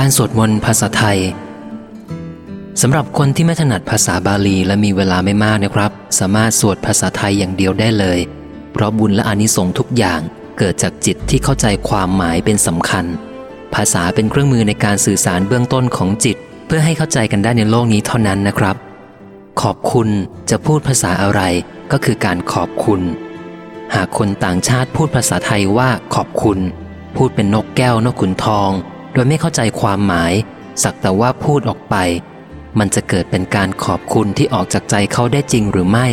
การสวดมนต์ภาษาไทยสำหรับคนที่ไม่ถนัดภาษาบาลีและมีเวลาไม่มากนะครับ สามารถสวดภาษาไทยอย่างเดียวได้เลย เพราะบุญและอานิสงส์ทุกอย่างเกิดจากจิตที่เข้าใจความหมายเป็นสำคัญ ภาษาเป็นเครื่องมือในการสื่อสารเบื้องต้นของจิต เพื่อให้เข้าใจกันได้ในโลกนี้เท่านั้นนะครับ ขอบคุณจะพูดภาษาอะไรก็คือการขอบคุณ หากคนต่างชาติพูดภาษาไทยว่าขอบคุณ พูดเป็นนกแก้วนกขุนทอง โดยไม่เข้าใจความหมาย สักแต่ว่าพูดออกไป มันจะเกิดเป็นการขอบคุณที่ออกจากใจเขาได้จริงหรือไม่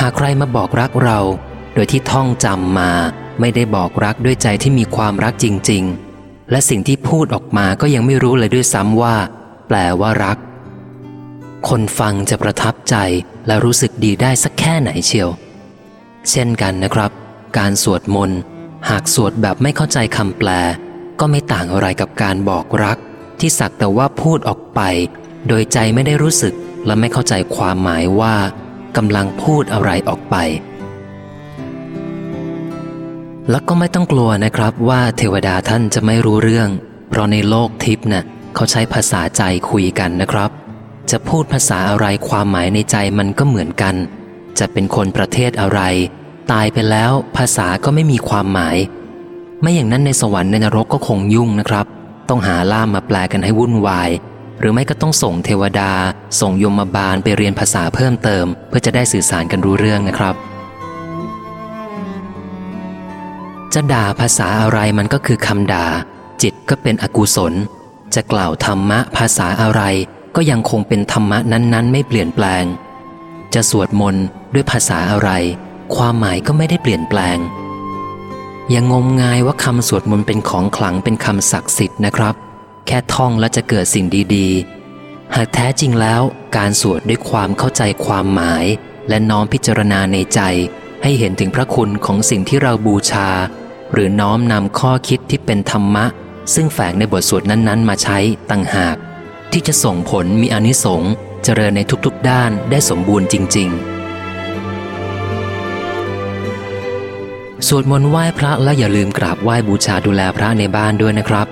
หากใครมาบอกรักเรา โดยที่ท่องจำมาไม่ได้บอกรักด้วยใจที่มีความรักจริง ๆ และสิ่งที่พูดออกมาก็ยังไม่รู้เลยด้วยซ้ำว่า แปลว่ารัก คนฟังจะประทับใจและรู้สึกดีได้สักแค่ไหนเชียว เช่นกันนะครับ การสวดมนต์หากสวดแบบไม่เข้าใจคำแปล ก็ไม่ต่างอะไรกับการบอกรัก ที่สักแต่ว่าพูดออกไป โดยใจไม่ได้รู้สึกและไม่เข้าใจความหมายว่ากำลังพูดอะไรออกไป แล้วก็ไม่ต้องกลัวนะครับว่าเทวดาท่านจะไม่รู้เรื่อง เพราะในโลกทิพย์นะ่ะเขาใช้ภาษาใจคุยกันนะครับ จะพูดภาษาอะไรความหมายในใจมันก็เหมือนกัน จะเป็นคนประเทศอะไร ตายไปแล้วภาษาก็ไม่มีความหมาย ไม่อย่างนั้นในสวรรค์ในนรกก็คงยุ่งนะครับ ต้องหาล่ามมาแปลกันให้วุ่นวาย หรือไม่ก็ต้องส่งเทวดา ส่งยมบาลไปเรียนภาษาเพิ่มเติม เพื่อจะได้สื่อสารกันรู้เรื่องนะครับ จะด่าภาษาอะไรมันก็คือคำด่า จิตก็เป็นอกุศล จะกล่าวธรรมะภาษาอะไรก็ยังคงเป็นธรรมะนั้นๆ ไม่เปลี่ยนแปลง จะสวดมนต์ด้วยภาษาอะไร ความหมายก็ไม่ได้เปลี่ยนแปลง อย่างงมงายว่าคำสวดมนต์เป็นของขลังเป็นคำศักดิ์สิทธิ์นะครับ แค่ท่องแล้วจะเกิดสิ่งดีๆ หากแท้จริงแล้วการสวดด้วยความเข้าใจความหมาย และน้อมพิจารณาในใจ ให้เห็นถึงพระคุณของสิ่งที่เราบูชา หรือน้อมนำข้อคิดที่เป็นธรรมะ ซึ่งแฝงในบทสวดนั้นๆ มาใช้ต่างหาก ที่จะส่งผลมีอนิสงส์เจริญในทุกๆด้านได้สมบูรณ์จริง ๆ สวดมนต์ไหว้พระและอย่าลืมกราบไหว้บูชาดูแลพระในบ้านด้วยนะครับ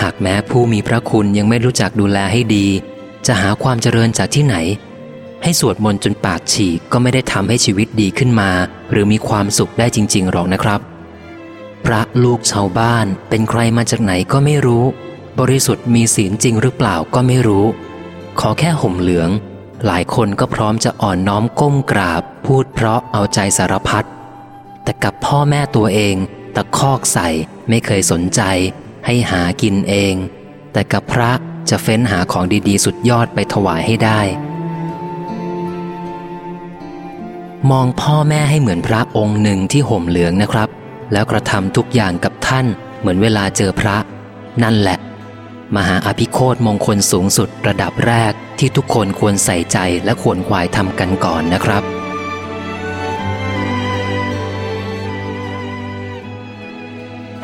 หากแม้ผู้มีพระคุณยังไม่รู้จักดูแลให้ดี จะหาความเจริญจากที่ไหน ให้สวดมนต์จนปากฉีกก็ไม่ได้ทำให้ชีวิตดีขึ้นมา หรือมีความสุขได้จริง ๆ หรอกนะครับ พระลูกชาวบ้านเป็นใครมาจากไหนก็ไม่รู้ บริสุทธิ์มีศีลจริงหรือเปล่าก็ไม่รู้ ขอแค่ห่มเหลือง หลายคนก็พร้อมจะอ่อนน้อมก้มกราบ พูดเพราะเอาใจสารพัด แต่กับพ่อแม่ตัวเองตะคอกใส่ไม่เคยสนใจ ให้หากินเอง แต่กับพระจะเฟ้นหาของดีๆ สุดยอดไปถวายให้ได้ มองพ่อแม่ให้เหมือนพระองค์หนึ่งที่ห่มเหลืองนะครับ แล้วกระทำทุกอย่างกับท่านเหมือนเวลาเจอพระ นั่นแหละ มหาอภิโคตมงคลสูงสุดระดับแรกที่ทุกคนควรใส่ใจและควรควายทำกันก่อนนะครับ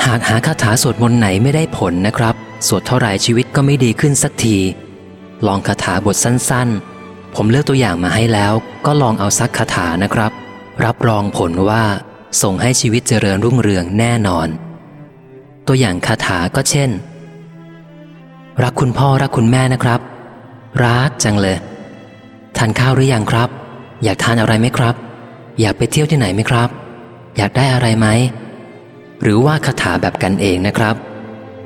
หากหาคาถาสวดมนต์ไหนไม่ได้ผลนะครับ สวดเท่าไหร่ชีวิตก็ไม่ดีขึ้นสักที ลองคาถาบทสั้นๆ ผมเลือกตัวอย่างมาให้แล้ว ก็ลองเอาซักคาถานะครับ รับรองผลว่า ส่งให้ชีวิตเจริญรุ่งเรืองแน่นอน ตัวอย่างคาถาก็เช่น รักคุณพ่อรักคุณแม่นะครับ รักจังเลยทานข้าวหรือยังครับ อยากทานอะไรไหมครับ อยากไปเที่ยวที่ไหนไหมครับ อยากได้อะไรไหม หรือว่าคาถาแบบกันเองนะครับ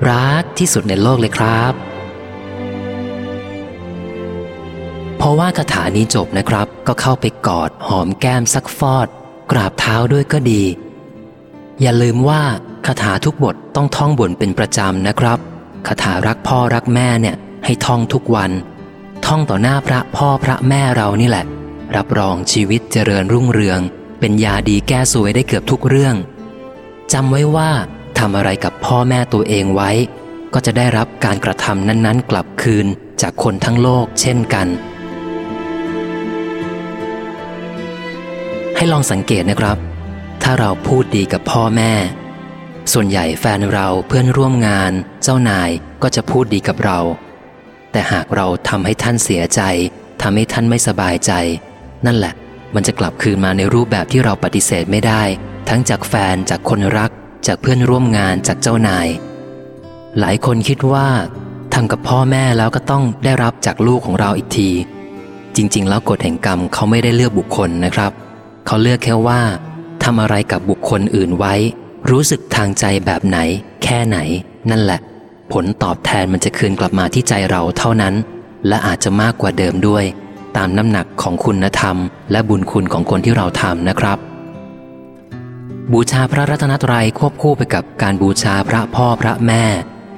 รักที่สุดในโลกเลยครับพราะว่าคาถานี้จบนะครับ ก็เข้าไปกอดหอมแก้มซักฟอด กราบเท้าด้วยก็ดี อย่าลืมว่าคาถาทุกบทต้องท่องบนเป็นประจำนะครับคาถารักพ่อรักแม่เนี่ยให้ท่องทุกวัน ท่องต่อหน้าพระพ่อพระแม่เรานี่แหละ รับรองชีวิตเจริญรุ่งเรือง เป็นยาดีแก้สวยได้เกือบทุกเรื่อง จำไว้ว่าทำอะไรกับพ่อแม่ตัวเองไว้ ก็จะได้รับการกระทำนั้นๆ กลับคืนจากคนทั้งโลกเช่นกัน ให้ลองสังเกตนะครับ ถ้าเราพูดดีกับพ่อแม่ ส่วนใหญ่แฟนเราเพื่อนร่วมงาน เจ้านายก็จะพูดดีกับเรา แต่หากเราทำให้ท่านเสียใจทำให้ท่านไม่สบายใจ นั่นแหละ มันจะกลับคืนมาในรูปแบบที่เราปฏิเสธไม่ได้ ทั้งจากแฟนจากคนรัก จากเพื่อนร่วมงานจากเจ้านาย หลายคนคิดว่าทำกับพ่อแม่แล้วก็ต้องได้รับจากลูกของเราอีกที จริง ๆ แล้วกฎแห่งกรรมเขาไม่ได้เลือกบุคคลนะครับ เขาเลือกแค่ว่าทำอะไรกับบุคคลอื่นไว้ รู้สึกทางใจแบบไหน แค่ไหน นั่นแหละ ผลตอบแทนมันจะคืนกลับมาที่ใจเราเท่านั้น และอาจจะมากกว่าเดิมด้วย ตามน้ำหนักของคุณธรรม และบุญคุณของคนที่เราทำนะครับ บูชาพระรัตนตรัยควบคู่ไปกับการบูชาพระพ่อพระแม่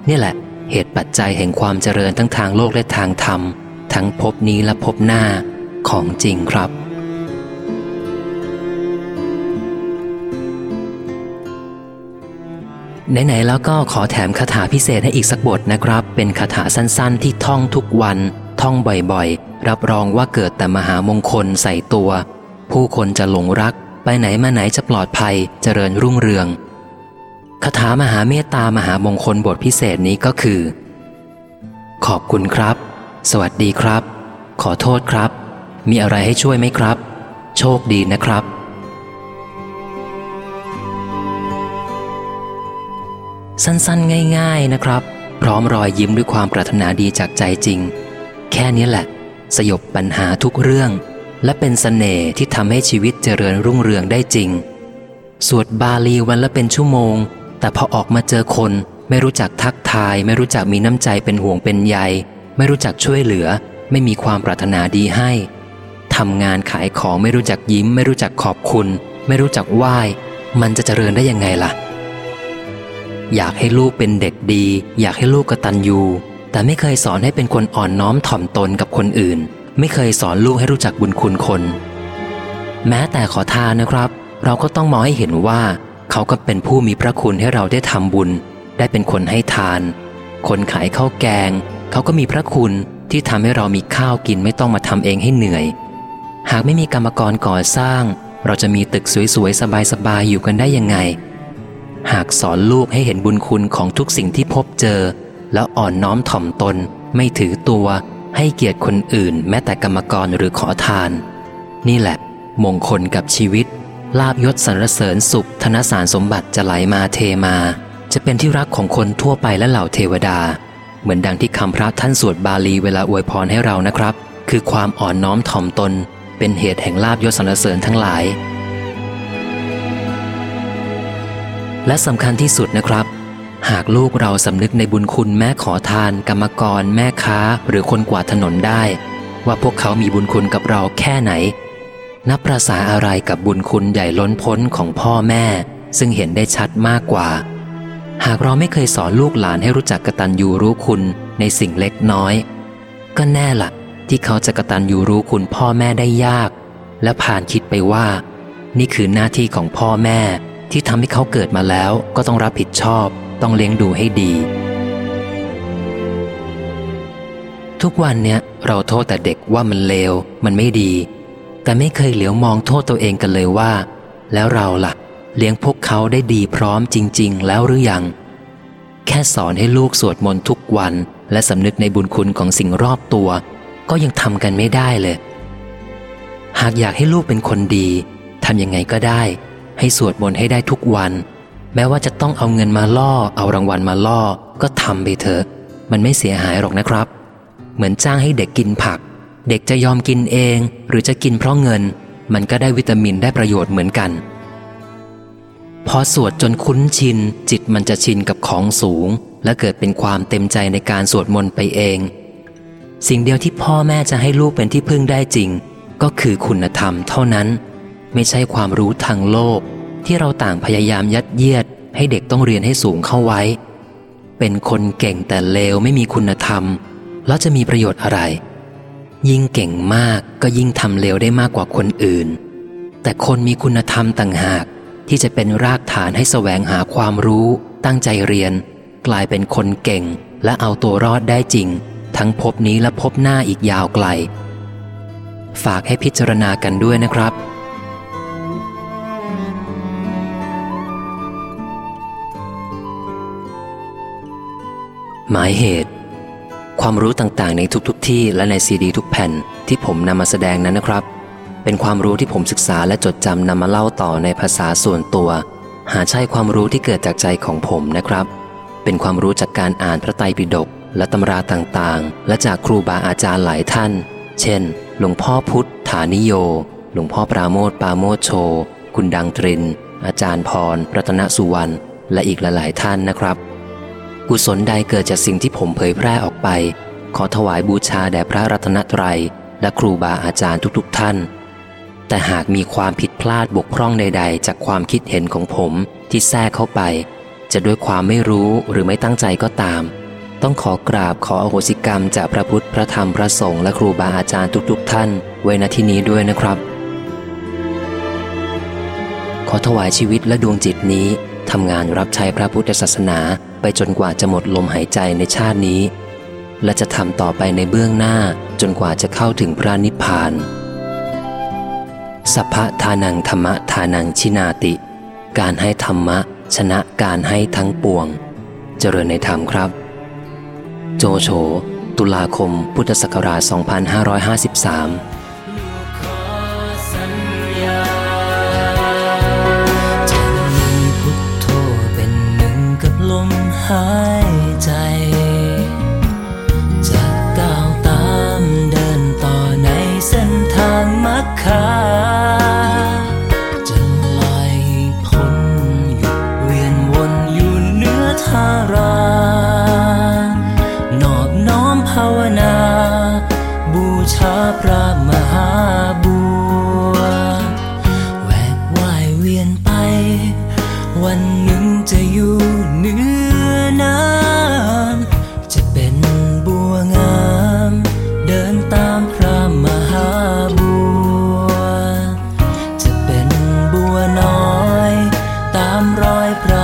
นี่แหละ เหตุปัจจัยแห่งความเจริญทั้งทางโลกและทางธรรม ทั้งภพนี้และภพหน้าของจริงครับ ไหน ๆ แล้วก็ขอแถมคาถาพิเศษให้อีกสักบทนะครับ เป็นคาถาสั้นๆ ที่ท่องทุกวัน ท่องบ่อยๆ รับรองว่าเกิดแต่มหามงคลใส่ตัว ผู้คนจะหลงรัก ไปไหนมาไหนจะปลอดภัยเจริญรุ่งเรืองคาถามหาเมตตามหามงคลบทพิเศษนี้ก็คือ ขอบคุณครับ สวัสดีครับ ขอโทษครับ มีอะไรให้ช่วยไหมครับ โชคดีนะครับ สั้นๆ ง่าย ๆนะครับ พร้อมรอยยิ้มด้วยความปรารถนาดีจากใจจริง แค่นี้แหละ สยบปัญหาทุกเรื่อง และเป็นสเสน่ห์ที่ทำให้ชีวิตเจริญรุ่งเรืองได้จริง สวดบาลีวันละเป็นชั่วโมง แต่พอออกมาเจอคนไม่รู้จักทักทาย ไม่รู้จักมีน้ำใจเป็นห่วงเป็นใย ไม่รู้จักช่วยเหลือ ไม่มีความปรารถนาดีให้ทำงานขายของไม่รู้จักยิ้ม ไม่รู้จักขอบคุณ ไม่รู้จักไหว้ มันจะเจริญได้ยังไงล่ะ อยากให้ลูกเป็นเด็กดี อยากให้ลูกกระตัญญูแต่ไม่เคยสอนให้เป็นคนอ่อนน้อมถ่อมตนกับคนอื่น ไม่เคยสอนลูกให้รู้จักบุญคุณคน แม้แต่ขอทานนะครับ เราก็ต้องมองให้เห็นว่า เขาก็เป็นผู้มีพระคุณให้เราได้ทำบุญ ได้เป็นคนให้ทาน คนขายข้าวแกง เขาก็มีพระคุณที่ทำให้เรามีข้าวกินไม่ต้องมาทำเองให้เหนื่อย หากไม่มีกรรมกรก่อสร้าง เราจะมีตึกสวยๆสบายๆอยู่กันได้ยังไง หากสอนลูกให้เห็นบุญคุณของทุกสิ่งที่พบเจอ แล้วอ่อนน้อมถ่อมตน ไม่ถือตัว ให้เกียรติคนอื่นแม้แต่กรรมกรหรือขอทาน นี่แหละ มงคลกับชีวิต ลาบยศสรรเสริญสุขธนสารสมบัติจะไหลมาเทมา จะเป็นที่รักของคนทั่วไปและเหล่าเทวดา เหมือนดังที่คำพระท่านสวดบาลีเวลาอวยพรให้เรานะครับ คือความอ่อนน้อมถ่อมตน เป็นเหตุแห่งลาบยศสรรเสริญทั้งหลาย และสำคัญที่สุดนะครับ หากลูกเราสำนึกในบุญคุณแม่ขอทาน กรรมกร แม่ค้า หรือคนกวาดถนนได้ ว่าพวกเขามีบุญคุณกับเราแค่ไหน นับประสาอะไรกับบุญคุณใหญ่ล้นพ้นของพ่อแม่ ซึ่งเห็นได้ชัดมากกว่า หากเราไม่เคยสอนลูกหลานให้รู้จักกตัญญูรู้คุณในสิ่งเล็กน้อย ก็แน่ละ่ะ ที่เขาจะกตัญญูรู้คุณพ่อแม่ได้ยาก และผ่านคิดไปว่า นี่คือหน้าที่ของพ่อแม่ที่ทำให้เขาเกิดมาแล้วก็ต้องรับผิดชอบ ต้องเลี้ยงดูให้ดี ทุกวันเนี้ยเราโทษแต่เด็กว่ามันเลว มันไม่ดี แต่ไม่เคยเหลียวมองโทษตัวเองกันเลยว่า แล้วเราละ่ะ เลี้ยงพวกเขาได้ดีพร้อมจริง ๆ แล้วหรือยัง แค่สอนให้ลูกสวดมนต์ทุกวัน และสำนึกในบุญคุณของสิ่งรอบตัว ก็ยังทำกันไม่ได้เลย หากอยากให้ลูกเป็นคนดีทำยังไงก็ได้ ให้สวดมนต์ให้ได้ทุกวัน แม้ว่าจะต้องเอาเงินมาล่อ เอารางวัลมาล่อ ก็ทำไปเถอะ มันไม่เสียหายหรอกนะครับ เหมือนจ้างให้เด็กกินผัก เด็กจะยอมกินเอง หรือจะกินเพราะเงิน มันก็ได้วิตามินได้ประโยชน์เหมือนกัน พอสวดจนคุ้นชิน จิตมันจะชินกับของสูง และเกิดเป็นความเต็มใจในการสวดมนต์ไปเอง สิ่งเดียวที่พ่อแม่จะให้ลูกเป็นที่พึ่งได้จริง ก็คือคุณธรรมเท่านั้น ไม่ใช่ความรู้ทางโลก ที่เราต่างพยายามยัดเยียด ให้เด็กต้องเรียนให้สูงเข้าไว้ เป็นคนเก่งแต่เลวไม่มีคุณธรรม แล้วจะมีประโยชน์อะไร ยิ่งเก่งมากก็ยิ่งทำเลวได้มากกว่าคนอื่น แต่คนมีคุณธรรมต่างหากที่จะเป็นรากฐานให้แสวงหาความรู้ ตั้งใจเรียน กลายเป็นคนเก่ง และเอาตัวรอดได้จริง ทั้งพบนี้และพบหน้าอีกยาวไกล ฝากให้พิจารณากันด้วยนะครับ หมายเหตุ ความรู้ต่างๆ ในทุกๆทที่และในซีดีทุกแผ่นที่ผมนำมาแสดงนั้นนะครับ เป็นความรู้ที่ผมศึกษาและจดจำนำมาเล่าต่อในภาษาส่วนตัว หาใช่ความรู้ที่เกิดจากใจของผมนะครับ เป็นความรู้จากการอ่านพระไตรปิฎกและตำราต่างๆ และจากครูบาอาจารย์หลายท่าน เช่น หลวงพ่อพุทธฐานิโย หลวงพ่อปราโมทปราโมทโช คุณดังตริน อาจารย์พร รัตนสุวรรณ และอีกหลายๆท่านนะครับ กุศลใดเกิดจากสิ่งที่ผมเผยแพร่ออกไป ขอถวายบูชาแด่พระรัตนตรัย และครูบาอาจารย์ทุกๆท่าน แต่หากมีความผิดพลาดบกพร่องใด ๆ จากความคิดเห็นของผมที่แทรกเข้าไป จะด้วยความไม่รู้หรือไม่ตั้งใจก็ตาม ต้องขอกราบขออโหสิกรรมจากพระพุทธพระธรรมพระสงฆ์และครูบาอาจารย์ทุกๆ ท่าน ไว้ณที่นี้ด้วยนะครับ ขอถวายชีวิตและดวงจิตนี้ทำงานรับใช้พระพุทธศาสนา ไปจนกว่าจะหมดลมหายใจในชาตินี้ และจะทำต่อไปในเบื้องหน้าจนกว่าจะเข้าถึงพระนิพพานสัพพทานังธรรมะทานังชินาติ การให้ธรรมะ ชนะการให้ทั้งปวง เจริญในธรรมครับ โจโฉตุลาคมพุทธศักราช 2553าวนา บูชาพระมหาบัวแหวกว่ายเวียนไป วันหนึ่งจะอยู่เหนือน้ำจะเป็นบัวงาม เดินตามพระมหาบัว จะเป็นบัวน้อย ตามรอยพระ